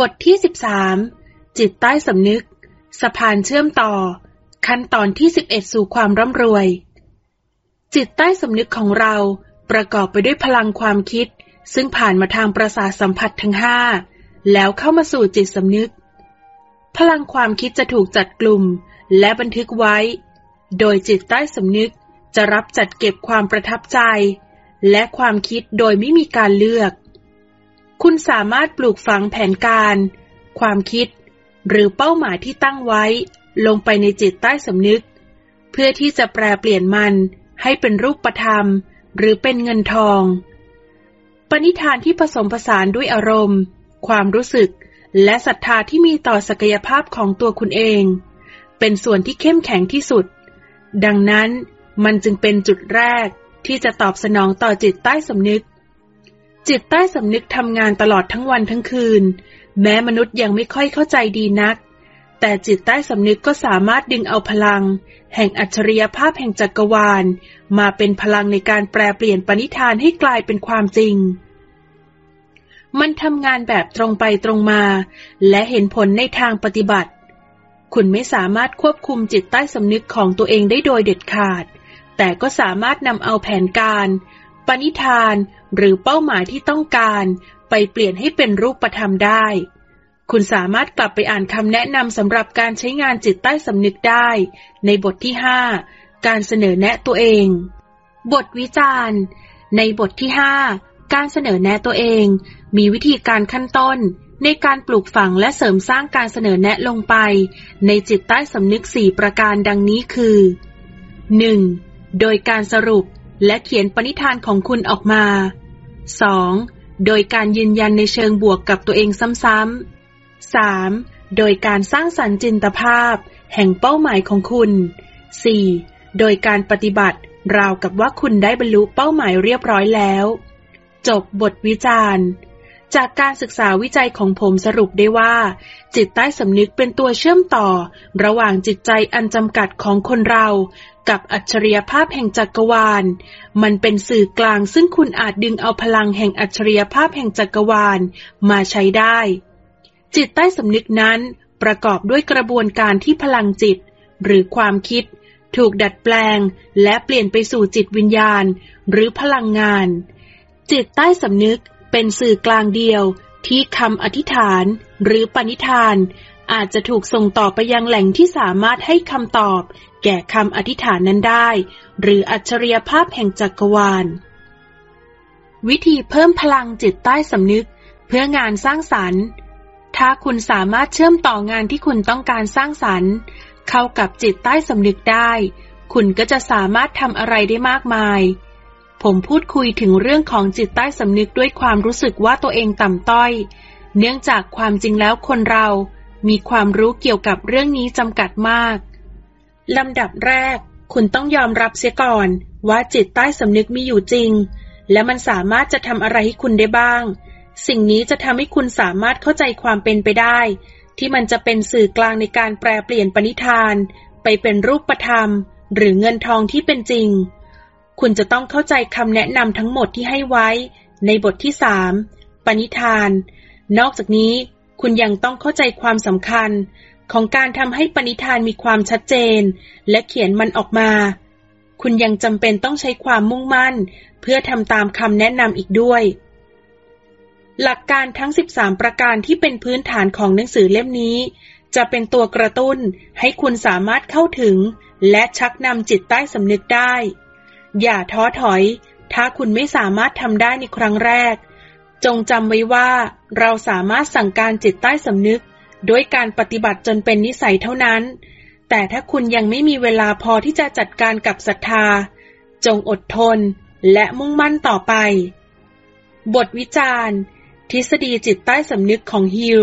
บทที่ 13 จิตใต้สำนึก สะพานเชื่อมต่อ ขั้นตอนที่ 11 สู่ความร่ำรวย จิตใต้สำนึกของเราประกอบไปด้วยพลังความคิด ซึ่งผ่านมาทางประสาทสัมผัสทั้งห้าแล้วเข้ามาสู่จิตสำนึก พลังความคิดจะถูกจัดกลุ่มและบันทึกไว้ โดยจิตใต้สำนึกจะรับจัดเก็บความประทับใจ และความคิดโดยไม่มีการเลือก คุณสามารถปลูกฝังแผนการ ความคิด หรือเป้าหมายที่ตั้งไว้ ลงไปในจิตใต้สำนึก เพื่อที่จะแปลเปลี่ยนมันให้เป็นรูปธรรม หรือเป็นเงินทอง ปณิธานที่ผสมผสานด้วยอารมณ์ ความรู้สึก และศรัทธาที่มีต่อศักยภาพของตัวคุณเอง เป็นส่วนที่เข้มแข็งที่สุด ดังนั้นมันจึงเป็นจุดแรกที่จะตอบสนองต่อจิตใต้สำนึก จิตใต้สำนึกทำงานตลอดทั้งวันทั้งคืน แม้มนุษย์ยังไม่ค่อยเข้าใจดีนัก แต่จิตใต้สำนึกก็สามารถดึงเอาพลัง แห่งอัจฉริยภาพแห่งจักรวาล มาเป็นพลังในการแปลเปลี่ยนปณิธานให้กลายเป็นความจริง มันทำงานแบบตรงไปตรงมา และเห็นผลในทางปฏิบัติ คุณไม่สามารถควบคุมจิตใต้สำนึกของตัวเองได้โดยเด็ดขาด แต่ก็สามารถนำเอาแผนการ ปณิธานหรือเป้าหมายที่ต้องการ ไปเปลี่ยนให้เป็นรูปธรรมได้ คุณสามารถกลับไปอ่านคำแนะนำสำหรับการใช้งานจิตใต้สำนึกได้ ในบทที่ 5 การเสนอแนะตัวเอง บทวิจารณ์ ในบทที่ 5 การเสนอแนะตัวเอง มีวิธีการขั้นต้นในการปลูกฝังและเสริมสร้างการเสนอแนะลงไป ในจิตใต้สำนึกสี่ประการดังนี้คือ 1. โดยการสรุป และเขียนปณิธานของคุณออกมา 2. โดยการยืนยันในเชิงบวกกับตัวเองซ้ำๆ 3. โดยการสร้างสรรค์จินตภาพ แห่งเป้าหมายของคุณ 4. โดยการปฏิบัติ ราวกับว่าคุณได้บรรลุเป้าหมายเรียบร้อยแล้ว จบบทวิจารณ์ จากการศึกษาวิจัยของผมสรุปได้ว่า จิตใต้สำนึกเป็นตัวเชื่อมต่อ ระหว่างจิตใจอันจำกัดของคนเรา กับอัจฉริยภาพแห่งจักรวาล มันเป็นสื่อกลางซึ่งคุณอาจดึงเอาพลังแห่งอัจฉริยภาพแห่งจักรวาลมาใช้ได้ จิตใต้สำนึกนั้นประกอบด้วยกระบวนการที่พลังจิต หรือความคิด ถูกดัดแปลง และเปลี่ยนไปสู่จิตวิญญาณ หรือพลังงาน จิตใต้สำนึกเป็นสื่อกลางเดียวที่คำอธิษฐาน หรือปณิธาน อาจจะถูกส่งต่อไปยังแหล่งที่สามารถให้คำตอบ แก่คำอธิษฐานนั้นได้ หรืออัจฉริยภาพแห่งจักรวาล วิธีเพิ่มพลังจิตใต้สำนึก เพื่องานสร้างสรรค์ ถ้าคุณสามารถเชื่อมต่องานที่คุณต้องการสร้างสรรค์ เข้ากับจิตใต้สำนึกได้ คุณก็จะสามารถทำอะไรได้มากมาย ผมพูดคุยถึงเรื่องของจิตใต้สำนึกด้วยความรู้สึกว่าตัวเองต่ำต้อย เนื่องจากความจริงแล้วคนเรา มีความรู้เกี่ยวกับเรื่องนี้จำกัดมาก ลำดับแรก คุณต้องยอมรับเสียก่อน ว่าจิตใต้สำนึกมีอยู่จริง และมันสามารถจะทำอะไรให้คุณได้บ้าง สิ่งนี้จะทำให้คุณสามารถเข้าใจความเป็นไปได้ ที่มันจะเป็นสื่อกลางในการแปลเปลี่ยนปณิธาน ไปเป็นรูปธรรม หรือเงินทองที่เป็นจริง คุณจะต้องเข้าใจคำแนะนำทั้งหมดที่ให้ไว้ ในบทที่สามปณิธาน นอกจากนี้ คุณยังต้องเข้าใจความสำคัญ ของการทำให้ปณิธานมีความชัดเจน และเขียนมันออกมา คุณยังจำเป็นต้องใช้ความมุ่งมั่น เพื่อทำตามคำแนะนำอีกด้วย หลักการทั้ง 13 ประการที่เป็นพื้นฐานของหนังสือเล่มนี้ จะเป็นตัวกระตุ้นให้คุณสามารถเข้าถึง และชักนำจิตใต้สำนึกได้ อย่าท้อถอย ถ้าคุณไม่สามารถทำได้ในครั้งแรก จงจำไว้ว่าเราสามารถสั่งการจิตใต้สำนึกด้วยการปฏิบัติจนเป็นนิสัยเท่านั้น แต่ถ้าคุณยังไม่มีเวลาพอที่จะจัดการกับศรัทธา จงอดทนและมุ่งมั่นต่อไป บทวิจารณ์ ทฤษฎีจิตใต้สำนึกของฮิล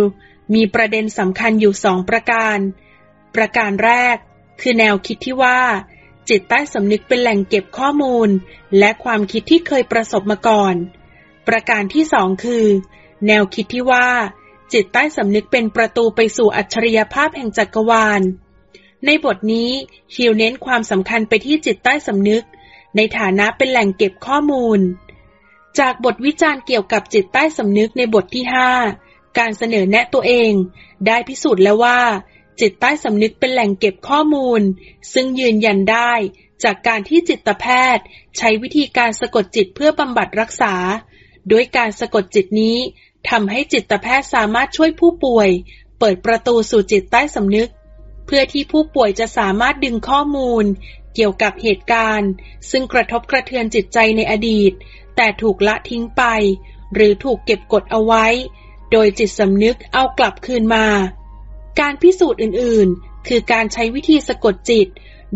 มีประเด็นสำคัญอยู่สองประการ ประการแรก คือแนวคิดที่ว่า จิตใต้สำนึกเป็นแหล่งเก็บข้อมูล และความคิดที่เคยประสบมาก่อน ประการที่สองคือ แนวคิดที่ว่า จิตใต้สำนึกเป็นประตูไปสู่อัจฉริยภาพแห่งจักรวาล ในบทนี้ฮิวเน้นความสำคัญไปที่จิตใต้สำนึก ในฐานะเป็นแหล่งเก็บข้อมูล จากบทวิจารณ์เกี่ยวกับจิตใต้สำนึกในบทที่5การเสนอแนะตัวเอง ได้พิสูจน์แล้วว่า จิตใต้สำนึกเป็นแหล่งเก็บข้อมูล ซึ่งยืนยันได้จากการที่จิตแพทย์ ใช้วิธีการสะกดจิตเพื่อบำบัดรักษา ด้วยการสะกดจิตนี้ทำให้จิตแพทย์สามารถช่วยผู้ป่วย เปิดประตูสู่จิตใต้สำนึก เพื่อที่ผู้ป่วยจะสามารถดึงข้อมูล เกี่ยวกับเหตุการณ์ ซึ่งกระทบกระเทือนจิตใจในอดีต แต่ถูกละทิ้งไป หรือถูกเก็บกดเอาไว้ โดยจิตสำนึกเอากลับคืนมา การพิสูจน์อื่นๆ คือการใช้วิธีสะกดจิต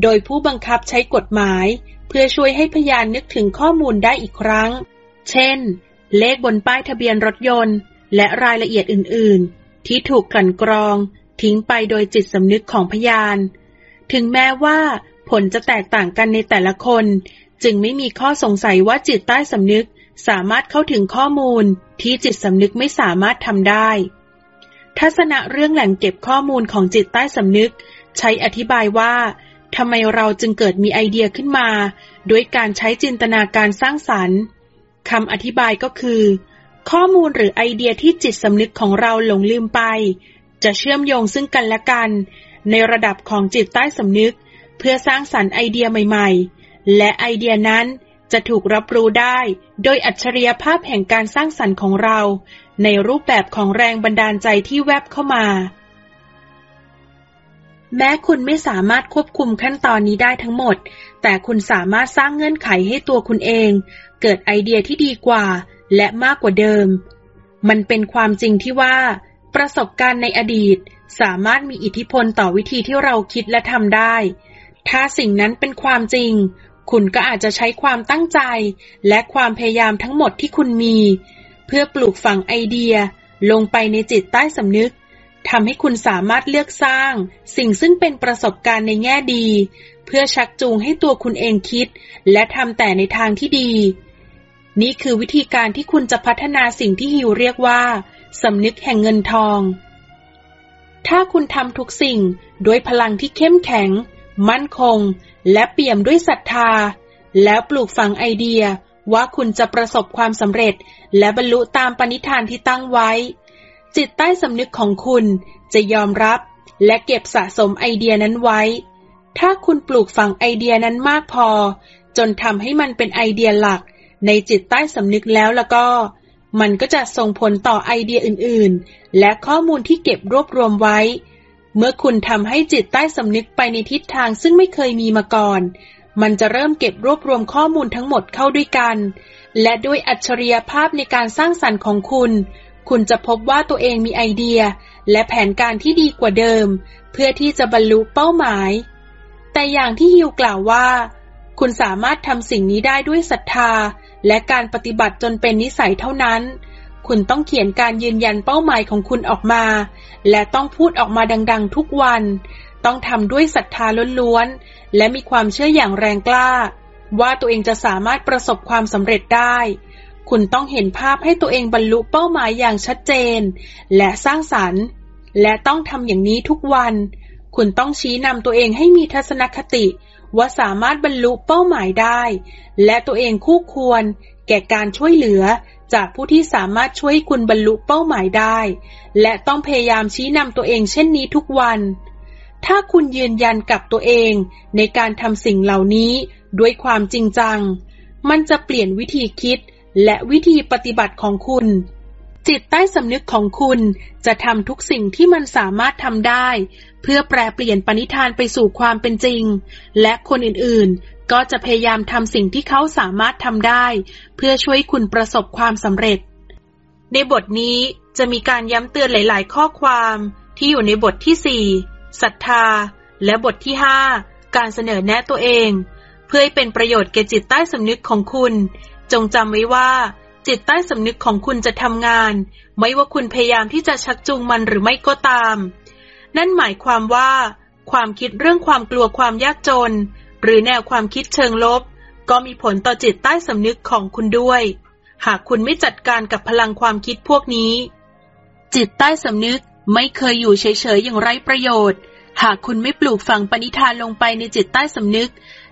โดยผู้บังคับใช้กฎหมาย เพื่อช่วยให้พยานนึกถึงข้อมูลได้อีกครั้ง เช่น เลขบนป้ายทะเบียนรถยนต์ และรายละเอียดอื่น ๆ ที่ถูกกลั่นกรอง ทิ้งไปโดยจิตสำนึกของพยาน ถึงแม้ว่าผลจะแตกต่างกันในแต่ละคน จึงไม่มีข้อสงสัยว่าจิตใต้สำนึกสามารถเข้าถึงข้อมูลที่จิตสำนึกไม่สามารถทำได้ ทัศนะเรื่องแหล่งเก็บข้อมูลของจิตใต้สำนึก ใช้อธิบายว่าทำไมเราจึงเกิดมีไอเดียขึ้นมา ด้วยการใช้จินตนาการสร้างสรรค์ คำอธิบายก็คือ ข้อมูลหรือไอเดียที่จิตสำนึกของเราหลงลืมไป จะเชื่อมโยงซึ่งกันและกัน ในระดับของจิตใต้สำนึก เพื่อสร้างสรรค์ไอเดียใหม่ๆ และไอเดียนั้นจะถูกรับรู้ได้ โดยอัจฉริยภาพแห่งการสร้างสรรค์ของเรา ในรูปแบบของแรงบันดาลใจที่แวบเข้ามา แม้คุณไม่สามารถควบคุมขั้นตอนนี้ได้ทั้งหมด แต่คุณสามารถสร้างเงื่อนไขให้ตัวคุณเอง เกิดไอเดียที่ดีกว่า และมากกว่าเดิม มันเป็นความจริงที่ว่า ประสบการณ์ในอดีต สามารถมีอิทธิพลต่อวิธีที่เราคิดและทำได้ ถ้าสิ่งนั้นเป็นความจริง คุณก็อาจจะใช้ความตั้งใจ และความพยายามทั้งหมดที่คุณมี เพื่อปลูกฝังไอเดีย ลงไปในจิตใต้สำนึก ทำให้คุณสามารถเลือกสร้าง สิ่งซึ่งเป็นประสบการณ์ในแง่ดี เพื่อชักจูงให้ตัวคุณเองคิด และทำแต่ในทางที่ดี นี่คือวิธีการที่คุณจะพัฒนาสิ่งที่ฮิวเรียกว่าสำนึกแห่งเงินทอง ถ้าคุณทำทุกสิ่งด้วยพลังที่เข้มแข็ง มั่นคง และเปี่ยมด้วยศรัทธา แล้วปลูกฝังไอเดียว่าคุณจะประสบความสำเร็จ และบรรลุตามปณิธานที่ตั้งไว้ จิตใต้สำนึกของคุณจะยอมรับและเก็บสะสมไอเดียนั้นไว้ ถ้าคุณปลูกฝังไอเดียนั้นมากพอ จนทำให้มันเป็นไอเดียหลัก ในจิตใต้สำนึกแล้วแล้วก็ มันก็จะส่งผลต่อไอเดียอื่นๆ และข้อมูลที่เก็บรวบรวมไว้ เมื่อคุณทำให้จิตใต้สำนึกไปในทิศทางซึ่งไม่เคยมีมาก่อน มันจะเริ่มเก็บรวบรวมข้อมูลทั้งหมดเข้าด้วยกัน และด้วยอัจฉริยภาพในการสร้างสรรค์ของคุณ คุณจะพบว่าตัวเองมีไอเดีย และแผนการที่ดีกว่าเดิม เพื่อที่จะบรรลุเป้าหมาย แต่อย่างที่ฮิวกล่าวว่า คุณสามารถทำสิ่งนี้ได้ด้วยศรัทธา และการปฏิบัติจนเป็นนิสัยเท่านั้น คุณต้องเขียนการยืนยันเป้าหมายของคุณออกมา และต้องพูดออกมาดัง ๆ ทุกวัน ต้องทำด้วยศรัทธาล้วนๆและมีความเชื่ออย่างแรงกล้า ว่าตัวเองจะสามารถประสบความสำเร็จได้ คุณต้องเห็นภาพให้ตัวเองบรรลุเป้าหมายอย่างชัดเจน และสร้างสรรค์ และต้องทำอย่างนี้ทุกวัน คุณต้องชี้นำตัวเองให้มีทัศนคติ ว่าสามารถบรรลุเป้าหมายได้ และตัวเองคู่ควร แก่การช่วยเหลือ จากผู้ที่สามารถช่วยคุณบรรลุเป้าหมายได้ และต้องพยายามชี้นำตัวเองเช่นนี้ทุกวัน ถ้าคุณยืนยันกับตัวเองในการทำสิ่งเหล่านี้ด้วยความจริงจัง มันจะเปลี่ยนวิธีคิด และวิธีปฏิบัติของคุณ จิตใต้สำนึกของคุณจะทำทุกสิ่งที่มันสามารถทำได้ เพื่อแปลเปลี่ยนปณิธานไปสู่ความเป็นจริง และคนอื่นๆ ก็จะพยายามทำสิ่งที่เขาสามารถทำได้ เพื่อช่วยคุณประสบความสำเร็จ ในบทนี้จะมีการย้ำเตือนหลาย ๆ ข้อความที่อยู่ในบทที่ 4ศรัทธา และบทที่ 5 การเสนอแนะตัวเอง เพื่อให้เป็นประโยชน์แก่จิตใต้สำนึกของคุณ จงจำไว้ว่า จิตใต้สำนึกของคุณจะทำงาน ไม่ว่าคุณพยายามที่จะชักจูงมันหรือไม่ก็ตาม นั่นหมายความว่า ความคิดเรื่องความกลัวความยากจน หรือแนวความคิดเชิงลบ ก็มีผลต่อจิตใต้สำนึกของคุณด้วย หากคุณไม่จัดการกับพลังความคิดพวกนี้ จิตใต้สำนึกไม่เคยอยู่เฉยๆอย่างไร้ประโยชน์ หากคุณไม่ปลูกฝังปณิธานลงไปในจิตใต้สำนึก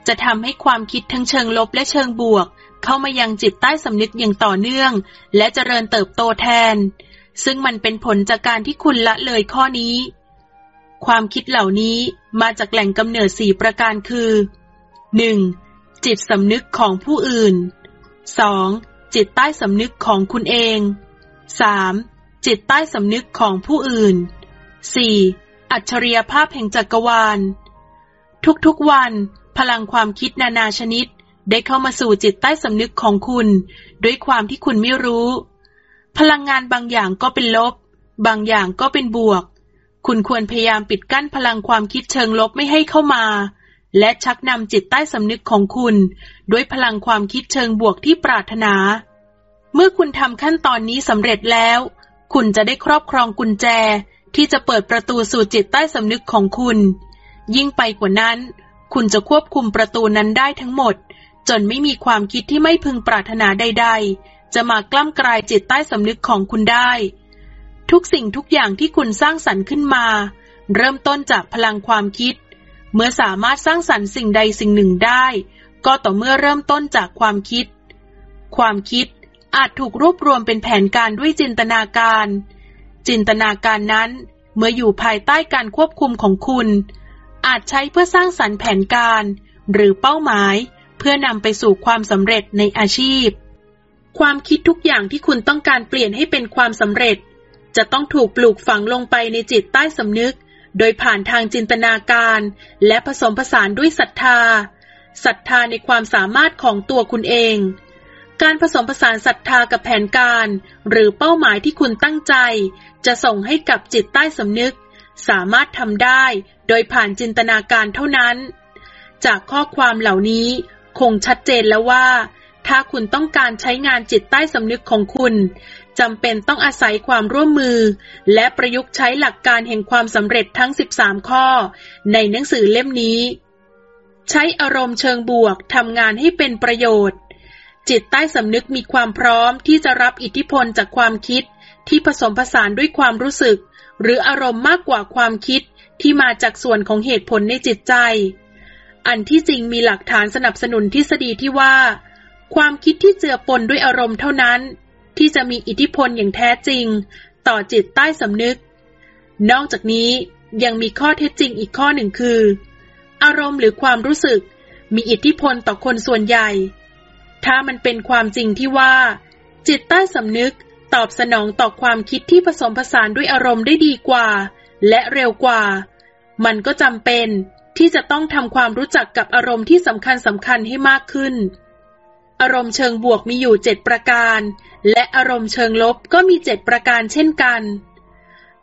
จะทำให้ความคิดทั้งเชิงลบและเชิงบวก เข้ามายังจิตใต้สำนึกอย่างต่อเนื่อง และเจริญเติบโตแทน ซึ่งมันเป็นผลจากการที่คุณละเลยข้อนี้ ความคิดเหล่านี้มาจากแหล่งกำเนิดสี่ประการคือ 1. จิตสำนึกของผู้อื่น 2. จิตใต้สำนึกของคุณเอง 3. จิตใต้สำนึกของผู้อื่น 4. อัจฉริยภาพแห่งจักรวาล ทุกๆวัน พลังความคิดนานาชนิด ได้เข้ามาสู่จิตใต้สำนึกของคุณ ด้วยความที่คุณไม่รู้ พลังงานบางอย่างก็เป็นลบ บางอย่างก็เป็นบวก คุณควรพยายามปิดกั้นพลังความคิดเชิงลบไม่ให้เข้ามา และชักนำจิตใต้สำนึกของคุณ ด้วยพลังความคิดเชิงบวกที่ปรารถนา เมื่อคุณทำขั้นตอนนี้สำเร็จแล้ว คุณจะได้ครอบครองกุญแจ ที่จะเปิดประตูสู่จิตใต้สำนึกของคุณ ยิ่งไปกว่านั้น คุณจะควบคุมประตูนั้นได้ทั้งหมด จนไม่มีความคิดที่ไม่พึงปรารถนาใด ๆ จะมากล้ำกลายจิตใต้สำนึกของคุณได้ ทุกสิ่งทุกอย่างที่คุณสร้างสรรค์ขึ้นมา เริ่มต้นจากพลังความคิด เมื่อสามารถสร้างสรรค์สิ่งใดสิ่งหนึ่งได้ ก็ต่อเมื่อเริ่มต้นจากความคิด ความคิดอาจถูกรวบรวมเป็นแผนการด้วยจินตนาการ จินตนาการนั้น เมื่ออยู่ภายใต้การควบคุมของคุณ อาจใช้เพื่อสร้างสรรค์แผนการ หรือเป้าหมาย เพื่อนำไปสู่ความสำเร็จในอาชีพ ความคิดทุกอย่างที่คุณต้องการเปลี่ยนให้เป็นความสำเร็จ จะต้องถูกปลูกฝังลงไปในจิตใต้สำนึก โดยผ่านทางจินตนาการ และผสมผสานด้วยศรัทธาศรัทธาในความสามารถของตัวคุณเอง การผสมผสานศรัทธากับแผนการ หรือเป้าหมายที่คุณตั้งใจ จะส่งให้กับจิตใต้สำนึก สามารถทำได้ โดยผ่านจินตนาการเท่านั้น จากข้อความเหล่านี้ คงชัดเจนแล้วว่า ถ้าคุณต้องการใช้งานจิตใต้สำนึกของคุณจำเป็นต้องอาศัยความร่วมมือ และประยุกต์ใช้หลักการแห่งความสำเร็จทั้ง 13 ข้อ ในหนังสือเล่มนี้ ใช้อารมณ์เชิงบวกทำงานให้เป็นประโยชน์ จิตใต้สำนึกมีความพร้อมที่จะรับอิทธิพลจากความคิด ที่ผสมผสานด้วยความรู้สึก หรืออารมณ์มากกว่าความคิดที่มาจากส่วนของเหตุผลในจิตใจ อันที่จริงมีหลักฐานสนับสนุนทฤษฎีที่ว่า ความคิดที่เจือปนด้วยอารมณ์เท่านั้น ที่จะมีอิทธิพลอย่างแท้จริง ต่อจิตใต้สำนึก นอกจากนี้ยังมีข้อเท็จจริงอีกข้อหนึ่งคือ อารมณ์หรือความรู้สึกมีอิทธิพลต่อคนส่วนใหญ่ ถ้ามันเป็นความจริงที่ว่า จิตใต้สำนึกตอบสนองต่อความคิดที่ผสมผสานด้วยอารมณ์ได้ดีกว่า และเร็วกว่า มันก็จำเป็น ที่จะต้องทำความรู้จักกับอารมณ์ที่สำคัญสำคัญให้มากขึ้น อารมณ์เชิงบวกมีอยู่เจ็ดประการ และอารมณ์เชิงลบก็มีเจ็ดประการเช่นกัน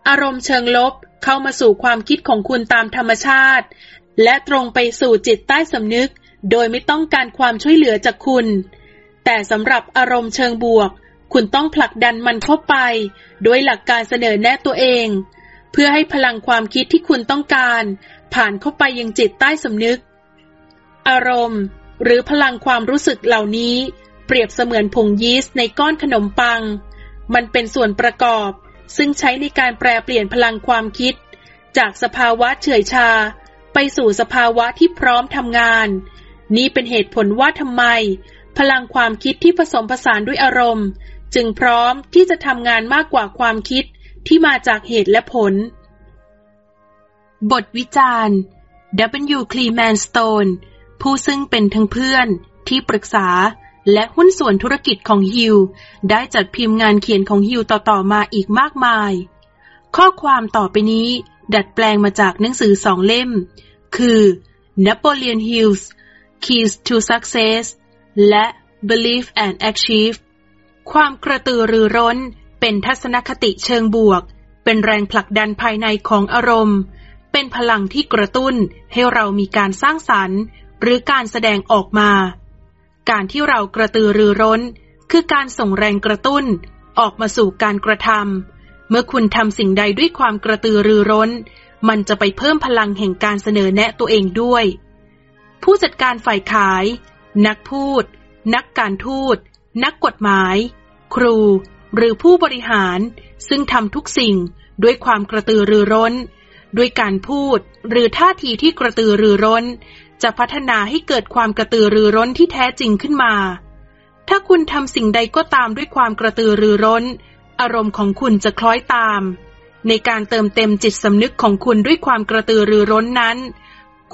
อารมณ์เชิงลบเข้ามาสู่ความคิดของคุณตามธรรมชาติ และตรงไปสู่จิตใต้สำนึก โดยไม่ต้องการความช่วยเหลือจากคุณ แต่สำหรับอารมณ์เชิงบวก คุณต้องผลักดันมันเข้าไปโดยหลักการเสนอแนะตัวเอง เพื่อให้พลังความคิดที่คุณต้องการ ผ่านเข้าไปยังจิตใต้สำนึก อารมณ์ หรือพลังความรู้สึกเหล่านี้ เปรียบเสมือนผงยีสต์ในก้อนขนมปัง มันเป็นส่วนประกอบ ซึ่งใช้ในการแปลเปลี่ยนพลังความคิด จากสภาวะเฉยชา ไปสู่สภาวะที่พร้อมทำงาน นี่เป็นเหตุผลว่าทำไม พลังความคิดที่ผสมผสานด้วยอารมณ์ จึงพร้อมที่จะทำงานมากกว่าความคิดที่มาจากเหตุและผล บทวิจารณ์ W. Cleman Stone ผู้ซึ่งเป็นทั้งเพื่อนที่ปรึกษาและหุ้นส่วนธุรกิจของฮิวได้จัดพิมพ์งานเขียนของฮิวต่อๆมาอีกมากมาย ข้อความต่อไปนี้ดัดแปลงมาจากหนังสือสองเล่ม คือ Napoleon Hill's Keys to Success และ Believe and Achieve ความกระตือรือร้นเป็นทัศนคติเชิงบวก เป็นแรงผลักดันภายในของอารมณ์ เป็นพลังที่กระตุ้นให้เรามีการสร้างสรรค์ หรือการแสดงออกมา การที่เรากระตือรือร้น คือการส่งแรงกระตุ้น ออกมาสู่การกระทำเมื่อคุณทำสิ่งใดด้วยความกระตือรือร้น มันจะไปเพิ่มพลังแห่งการเสนอแนะตัวเองด้วย ผู้จัดการฝ่ายขาย นักพูด นักการทูต นักกฎหมาย ครู หรือผู้บริหาร ซึ่งทำทุกสิ่งด้วยความกระตือรือร้น ด้วยการพูด หรือท่าทีที่กระตือรือร้น จะพัฒนาให้เกิดความกระตือรือร้นที่แท้จริงขึ้นมา ถ้าคุณทำสิ่งใดก็ตามด้วยความกระตือรือร้น อารมณ์ของคุณจะคล้อยตาม ในการเติมเต็มจิตสำนึกของคุณด้วยความกระตือรือร้นนั้น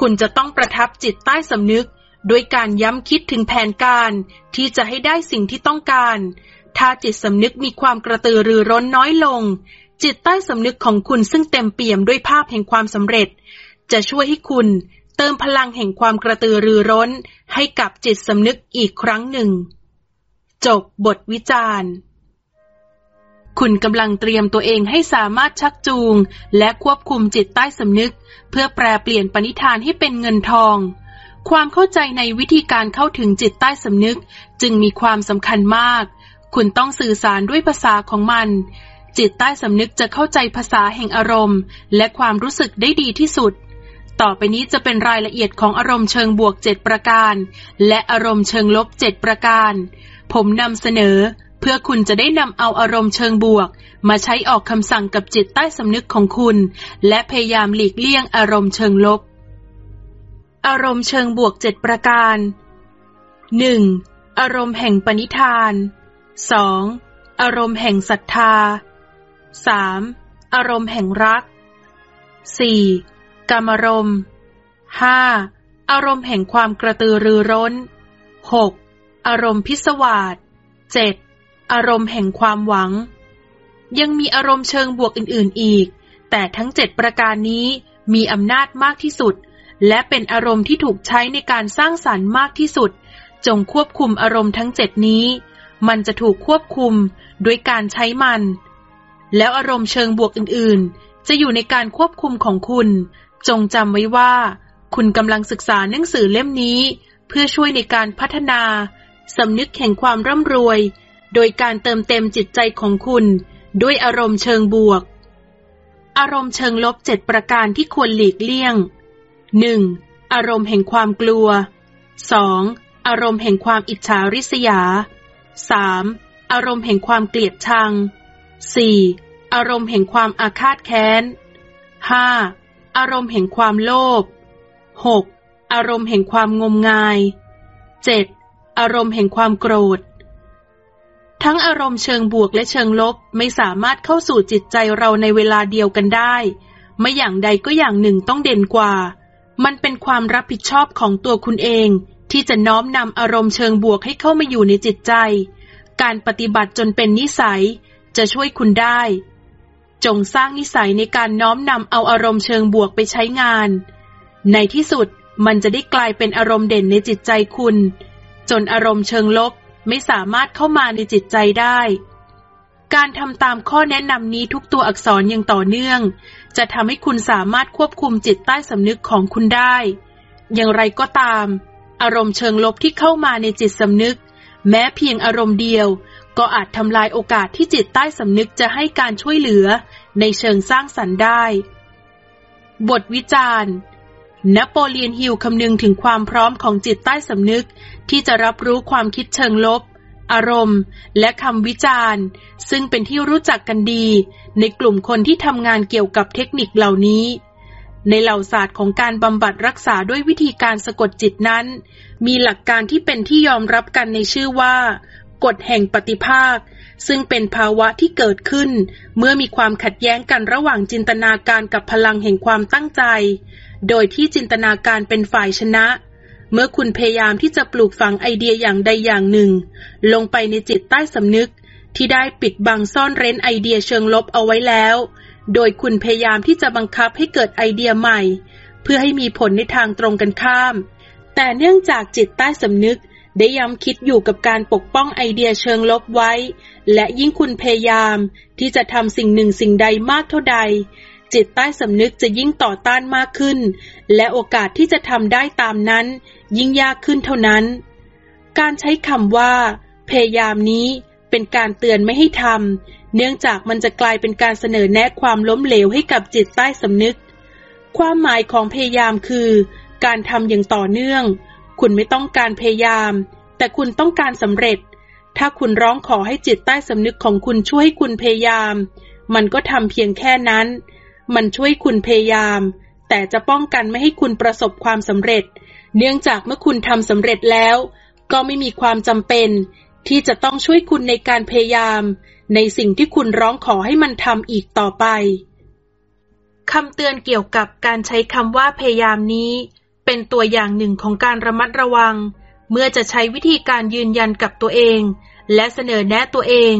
คุณจะต้องประทับจิตใต้สำนึกด้วยการย้ำคิดถึงแผนการที่จะให้ได้สิ่งที่ต้องการ ถ้าจิตสำนึกมีความกระตือรือร้นน้อยลง จิตใต้สำนึกของคุณซึ่งเต็มเปี่ยมด้วยภาพแห่งความสำเร็จ จะช่วยให้คุณเติมพลังแห่งความกระตือรือร้น ให้กับจิตสำนึกอีกครั้งหนึ่ง จบบทวิจารณ์ คุณกำลังเตรียมตัวเองให้สามารถชักจูง และควบคุมจิตใต้สำนึก เพื่อแปลเปลี่ยนปณิธานให้เป็นเงินทอง ความเข้าใจในวิธีการเข้าถึงจิตใต้สำนึกจึงมีความสำคัญมาก คุณต้องสื่อสารด้วยภาษาของมัน จิตใต้สำนึกจะเข้าใจภาษาแห่งอารมณ์ และความรู้สึกได้ดีที่สุด ต่อไปนี้จะเป็นรายละเอียดของอารมณ์เชิงบวก 7 ประการ และอารมณ์เชิงลบ 7 ประการ ผมนำเสนอ เพื่อคุณจะได้นำเอาอารมณ์เชิงบวก มาใช้ออกคำสั่งกับจิตใต้สำนึกของคุณ และพยายามหลีกเลี่ยงอารมณ์เชิงลบ อารมณ์เชิงบวก 7 ประการ 1. อารมณ์แห่งปณิธาน 2. อารมณ์แห่งศรัทธา 3. อารมณ์แห่งรัก 4. กรรมรมห้าอารมณ์แห่งความกระตือรือร้นหกอารมณ์พิศวาสเจ็ดอารมณ์แห่งความหวัง ยังมีอารมณ์เชิงบวกอื่น ๆ อีก แต่ทั้งเจ็ดประการนี้มีอำนาจมากที่สุด และเป็นอารมณ์ที่ถูกใช้ในการสร้างสรรค์มากที่สุด จงควบคุมอารมณ์ทั้งเจ็ดนี้ มันจะถูกควบคุมด้วยการใช้มัน แล้วอารมณ์เชิงบวกอื่นๆ จะอยู่ในการควบคุมของคุณ จงจำไว้ว่า คุณกำลังศึกษาหนังสือเล่มนี้ เพื่อช่วยในการพัฒนาสำนึกแห่งความร่ำรวย โดยการเติมเต็มจิตใจของคุณ ด้วยอารมณ์เชิงบวก อารมณ์เชิงลบเจ็ดประการที่ควรหลีกเลี่ยง 1. อารมณ์แห่งความกลัว 2. อารมณ์แห่งความอิจฉาริษยา 3. อารมณ์แห่งความเกลียดชัง 4. อารมณ์แห่งความอาฆาตแค้น 5. อารมณ์แห่งความโลภ 6. อารมณ์แห่งความงมงาย 7. อารมณ์แห่งความโกรธ ทั้งอารมณ์เชิงบวกและเชิงลบไม่สามารถเข้าสู่จิตใจเราในเวลาเดียวกันได้ ไม่อย่างใดก็อย่างหนึ่งต้องเด่นกว่า มันเป็นความรับผิดชอบของตัวคุณเอง ที่จะน้อมนำอารมณ์เชิงบวกให้เข้ามาอยู่ในจิตใจ การปฏิบัติจนเป็นนิสัย จะช่วยคุณได้ จงสร้างนิสัยในการน้อมนำเอาอารมณ์เชิงบวกไปใช้งาน ในที่สุดมันจะได้กลายเป็นอารมณ์เด่นในจิตใจคุณ จนอารมณ์เชิงลบไม่สามารถเข้ามาในจิตใจได้ การทำตามข้อแนะนำนี้ทุกตัวอักษรอย่างต่อเนื่อง จะทำให้คุณสามารถควบคุมจิตใต้สำนึกของคุณได้ อย่างไรก็ตาม อารมณ์เชิงลบที่เข้ามาในจิตสำนึก แม้เพียงอารมณ์เดียว ก็อาจทำลายโอกาสที่จิตใต้สำนึกจะให้การช่วยเหลือในเชิงสร้างสรรค์ได้ บทวิจารณ์ นโปเลียนฮิลคำนึงถึงความพร้อมของจิตใต้สำนึก ที่จะรับรู้ความคิดเชิงลบ อารมณ์ และคำวิจารณ์ ซึ่งเป็นที่รู้จักกันดี ในกลุ่มคนที่ทำงานเกี่ยวกับเทคนิคเหล่านี้ ในเหล่าศาสตร์ของการบำบัดรักษาด้วยวิธีการสะกดจิตนั้น มีหลักการที่เป็นที่ยอมรับกันในชื่อว่า กฎแห่งปฏิภาค ซึ่งเป็นภาวะที่เกิดขึ้น เมื่อมีความขัดแย้งกันระหว่างจินตนาการกับพลังแห่งความตั้งใจ โดยที่จินตนาการเป็นฝ่ายชนะ เมื่อคุณพยายามที่จะปลูกฝังไอเดียอย่างใดอย่างหนึ่ง ลงไปในจิตใต้สำนึก ที่ได้ปิดบังซ่อนเร้นไอเดียเชิงลบเอาไว้แล้ว โดยคุณพยายามที่จะบังคับให้เกิดไอเดียใหม่ เพื่อให้มีผลในทางตรงกันข้าม แต่เนื่องจากจิตใต้สำนึก ได้ย้ำคิดอยู่กับการปกป้องไอเดียเชิงลบไว้ และยิ่งคุณพยายามที่จะทำสิ่งหนึ่งสิ่งใดมากเท่าใด จิตใต้สำนึกจะยิ่งต่อต้านมากขึ้น และโอกาสที่จะทำได้ตามนั้น ยิ่งยากขึ้นเท่านั้น การใช้คำว่า พยายามนี้เป็นการเตือนไม่ให้ทำเนื่องจากมันจะกลายเป็นการเสนอแนะความล้มเหลวให้กับจิตใต้สำนึก ความหมายของพยายามคือ การทำอย่างต่อเนื่อง คุณไม่ต้องการพยายาม แต่คุณต้องการสำเร็จ ถ้าคุณร้องขอให้จิตใต้สำนึกของคุณช่วยให้คุณพยายาม มันก็ทำเพียงแค่นั้น มันช่วยคุณพยายาม แต่จะป้องกันไม่ให้คุณประสบความสำเร็จ เนื่องจากเมื่อคุณทำสำเร็จแล้ว ก็ไม่มีความจำเป็น ที่จะต้องช่วยคุณในการพยายาม ในสิ่งที่คุณร้องขอให้มันทำอีกต่อไปคำเตือนเกี่ยวกับการใช้คำว่าพยายามนี้ เป็นตัวอย่างหนึ่งของการระมัดระวัง เมื่อจะใช้วิธีการยืนยันกับตัวเอง และเสนอแนะตัวเอง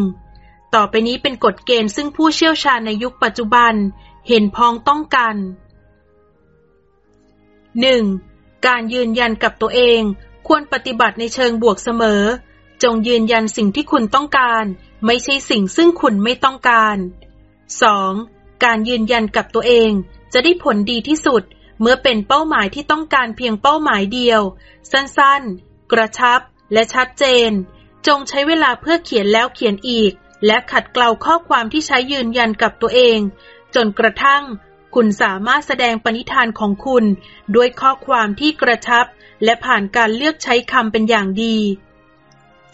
ต่อไปนี้เป็นกฎเกณฑ์ซึ่งผู้เชี่ยวชาญในยุคปัจจุบัน เห็นพ้องต้องกัน 1. การยืนยันกับตัวเองควรปฏิบัติในเชิงบวกเสมอ จงยืนยันสิ่งที่คุณต้องการ ไม่ใช่สิ่งซึ่งคุณไม่ต้องการ 2. การยืนยันกับตัวเองจะได้ผลดีที่สุด เมื่อเป็นเป้าหมายที่ต้องการเพียงเป้าหมายเดียว สั้นๆ กระชับ และชัดเจน จงใช้เวลาเพื่อเขียนแล้วเขียนอีก และขัดเกลาข้อความที่ใช้ยืนยันกับตัวเอง จนกระทั่ง คุณสามารถแสดงปณิธานของคุณ ด้วยข้อความที่กระชับ และผ่านการเลือกใช้คำเป็นอย่างดี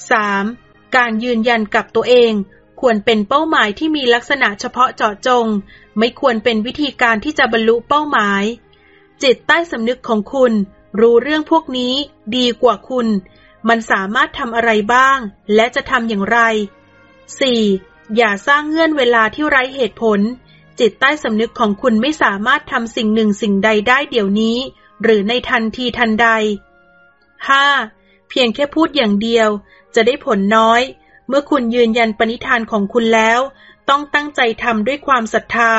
3. การยืนยันกับตัวเอง ควรเป็นเป้าหมายที่มีลักษณะเฉพาะเจาะจง ไม่ควรเป็นวิธีการที่จะบรรลุเป้าหมาย จิตใต้สำนึกของคุณ รู้เรื่องพวกนี้ดีกว่าคุณ มันสามารถทำอะไรบ้าง และจะทำอย่างไร 4. อย่าสร้างเงื่อนเวลาที่ไร้เหตุผล จิตใต้สำนึกของคุณไม่สามารถทำสิ่งหนึ่งสิ่งใดได้เดี๋ยวนี้ หรือในทันทีทันใด 5. เพียงแค่พูดอย่างเดียว จะได้ผลน้อย เมื่อคุณยืนยันปณิธานของคุณแล้ว ต้องตั้งใจทำด้วยความศรัทธา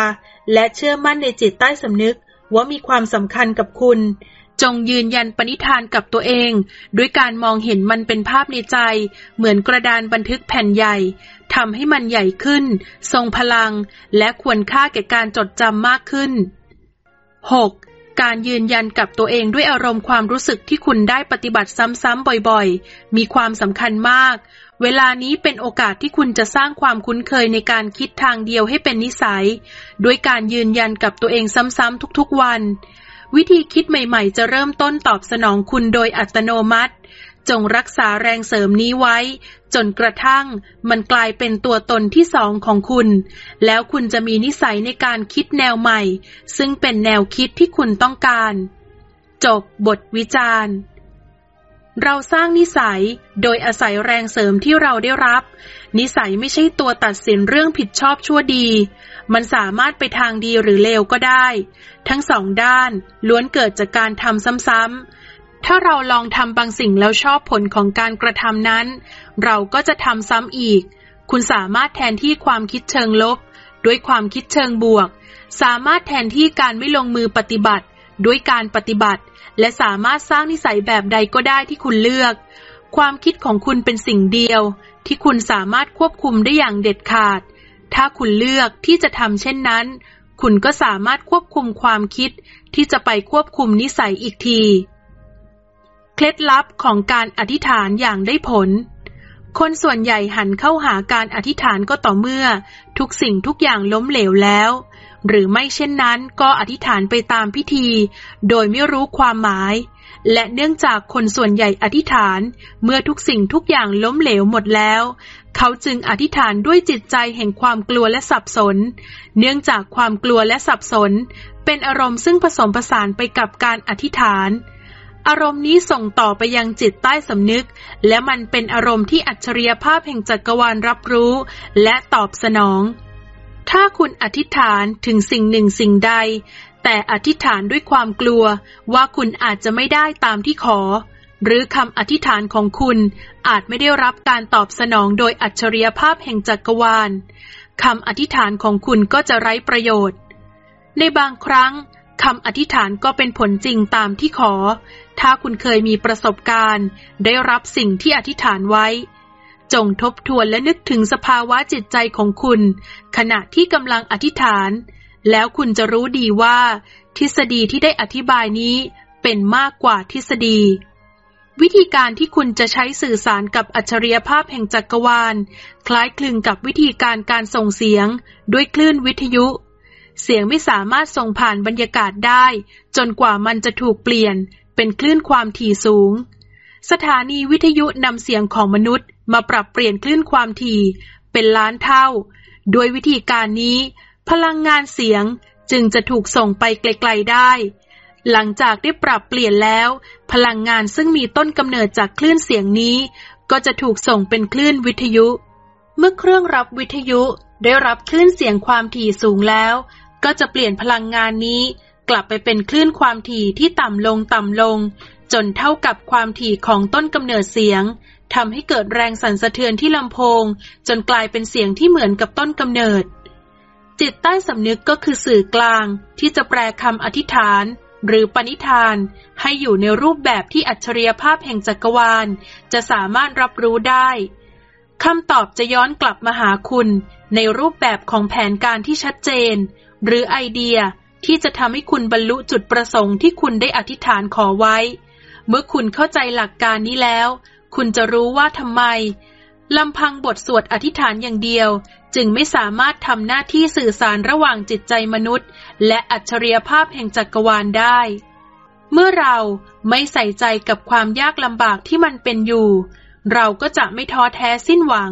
และเชื่อมั่นในจิตใต้สำนึก ว่ามีความสำคัญกับคุณ จงยืนยันปณิธานกับตัวเอง ด้วยการมองเห็นมันเป็นภาพในใจ เหมือนกระดานบันทึกแผ่นใหญ่ทำให้มันใหญ่ขึ้น ทรงพลัง และควรค่าแก่การจดจำมากขึ้น 6. การยืนยันกับตัวเองด้วยอารมณ์ความรู้สึกที่คุณได้ปฏิบัติซ้ำๆบ่อยๆ มีความสำคัญมาก เวลานี้เป็นโอกาสที่คุณจะสร้างความคุ้นเคยในการคิดทางเดียวให้เป็นนิสัย ด้วยการยืนยันกับตัวเองซ้ำๆทุกๆวัน วิธีคิดใหม่ๆ จะเริ่มต้นตอบสนองคุณโดยอัตโนมัติ จงรักษาแรงเสริมนี้ไว้ จนกระทั่งมันกลายเป็นตัวตนที่สองของคุณ แล้วคุณจะมีนิสัยในการคิดแนวใหม่ ซึ่งเป็นแนวคิดที่คุณต้องการ จบบทวิจารณ์ เราสร้างนิสัยโดยอาศัยแรงเสริมที่เราได้รับ นิสัยไม่ใช่ตัวตัดสินเรื่องผิดชอบชั่วดี มันสามารถไปทางดีหรือเลวก็ได้ ทั้งสองด้านล้วนเกิดจากการทำซ้ำๆ ถ้าเราลองทำบางสิ่งแล้วชอบผลของการกระทำนั้น เราก็จะทำซ้ำอีก คุณสามารถแทนที่ความคิดเชิงลบ ด้วยความคิดเชิงบวก สามารถแทนที่การไม่ลงมือปฏิบัติ ด้วยการปฏิบัติ และสามารถสร้างนิสัยแบบใดก็ได้ที่คุณเลือก ความคิดของคุณเป็นสิ่งเดียว ที่คุณสามารถควบคุมได้อย่างเด็ดขาด ถ้าคุณเลือกที่จะทำเช่นนั้น คุณก็สามารถควบคุมความคิด ที่จะไปควบคุมนิสัยอีกที เคล็ดลับของการอธิษฐานอย่างได้ผล คนส่วนใหญ่หันเข้าหาการอธิษฐานก็ต่อเมื่อ ทุกสิ่งทุกอย่างล้มเหลวแล้ว หรือไม่เช่นนั้นก็อธิษฐานไปตามพิธี โดยไม่รู้ความหมาย และเนื่องจากคนส่วนใหญ่อธิษฐานเมื่อทุกสิ่งทุกอย่างล้มเหลวหมดแล้ว เขาจึงอธิษฐานด้วยจิตใจแห่งความกลัวและสับสน เนื่องจากความกลัวและสับสน เป็นอารมณ์ซึ่งผสมผสานไปกับการอธิษฐาน อารมณ์นี้ส่งต่อไปยังจิตใต้สำนึก และมันเป็นอารมณ์ที่อัจฉริยภาพแห่งจักรวาลรับรู้ และตอบสนอง ถ้าคุณอธิษฐานถึงสิ่งหนึ่งสิ่งใด แต่อธิษฐานด้วยความกลัวว่าคุณอาจจะไม่ได้ตามที่ขอ หรือคำอธิษฐานของคุณอาจไม่ได้รับการตอบสนองโดยอัจฉริยภาพแห่งจักรวาลคำอธิษฐานของคุณก็จะไร้ประโยชน์ ในบางครั้งคำอธิษฐานก็เป็นผลจริงตามที่ขอ ถ้าคุณเคยมีประสบการณ์ ได้รับสิ่งที่อธิษฐานไว้ จงทบทวนและนึกถึงสภาวะจิตใจของคุณ ขณะที่กำลังอธิษฐาน แล้วคุณจะรู้ดีว่า ทฤษฎีที่ได้อธิบายนี้เป็นมากกว่าทฤษฎี วิธีการที่คุณจะใช้สื่อสารกับอัจฉริยภาพแห่งจักรวาล คล้ายคลึงกับวิธีการการส่งเสียง ด้วยคลื่นวิทยุเสียงไม่สามารถส่งผ่านบรรยากาศได้ จนกว่ามันจะถูกเปลี่ยน เป็นคลื่นความถี่สูง สถานีวิทยุนำเสียงของมนุษย์มาปรับเปลี่ยนคลื่นความถี่เป็นล้านเท่าโดยวิธีการนี้ พลังงานเสียงจึงจะถูกส่งไปไกลๆได้ หลังจากได้ปรับเปลี่ยนแล้ว พลังงานซึ่งมีต้นกำเนิดจากคลื่นเสียงนี้ ก็จะถูกส่งเป็นคลื่นวิทยุ เมื่อเครื่องรับวิทยุได้รับคลื่นเสียงความถี่สูงแล้ว ก็จะเปลี่ยนพลังงานนี้ กลับไปเป็นคลื่นความถี่ที่ต่ำลงต่ำลง จนเท่ากับความถี่ของต้นกำเนิดเสียงทำให้เกิดแรงสั่นสะเทือนที่ลำโพง จนกลายเป็นเสียงที่เหมือนกับต้นกำเนิด จิตใต้สำนึกก็คือสื่อกลางที่จะแปลคำอธิษฐาน หรือปณิธาน ให้อยู่ในรูปแบบที่อัจฉริยภาพแห่งจักรวาล จะสามารถรับรู้ได้คำตอบจะย้อนกลับมาหาคุณ ในรูปแบบของแผนการที่ชัดเจน หรือไอเดีย ที่จะทำให้คุณบรรลุจุดประสงค์ที่คุณได้อธิษฐานขอไว้ เมื่อคุณเข้าใจหลักการนี้แล้ว คุณจะรู้ว่าทำไมลำพังบทสวดอธิษฐานอย่างเดียว จึงไม่สามารถทำหน้าที่สื่อสารระหว่างจิตใจมนุษย์ และอัจฉริยภาพแห่งจักรวาลได้ เมื่อเราไม่ใส่ใจกับความยากลำบากที่มันเป็นอยู่ เราก็จะไม่ท้อแท้สิ้นหวัง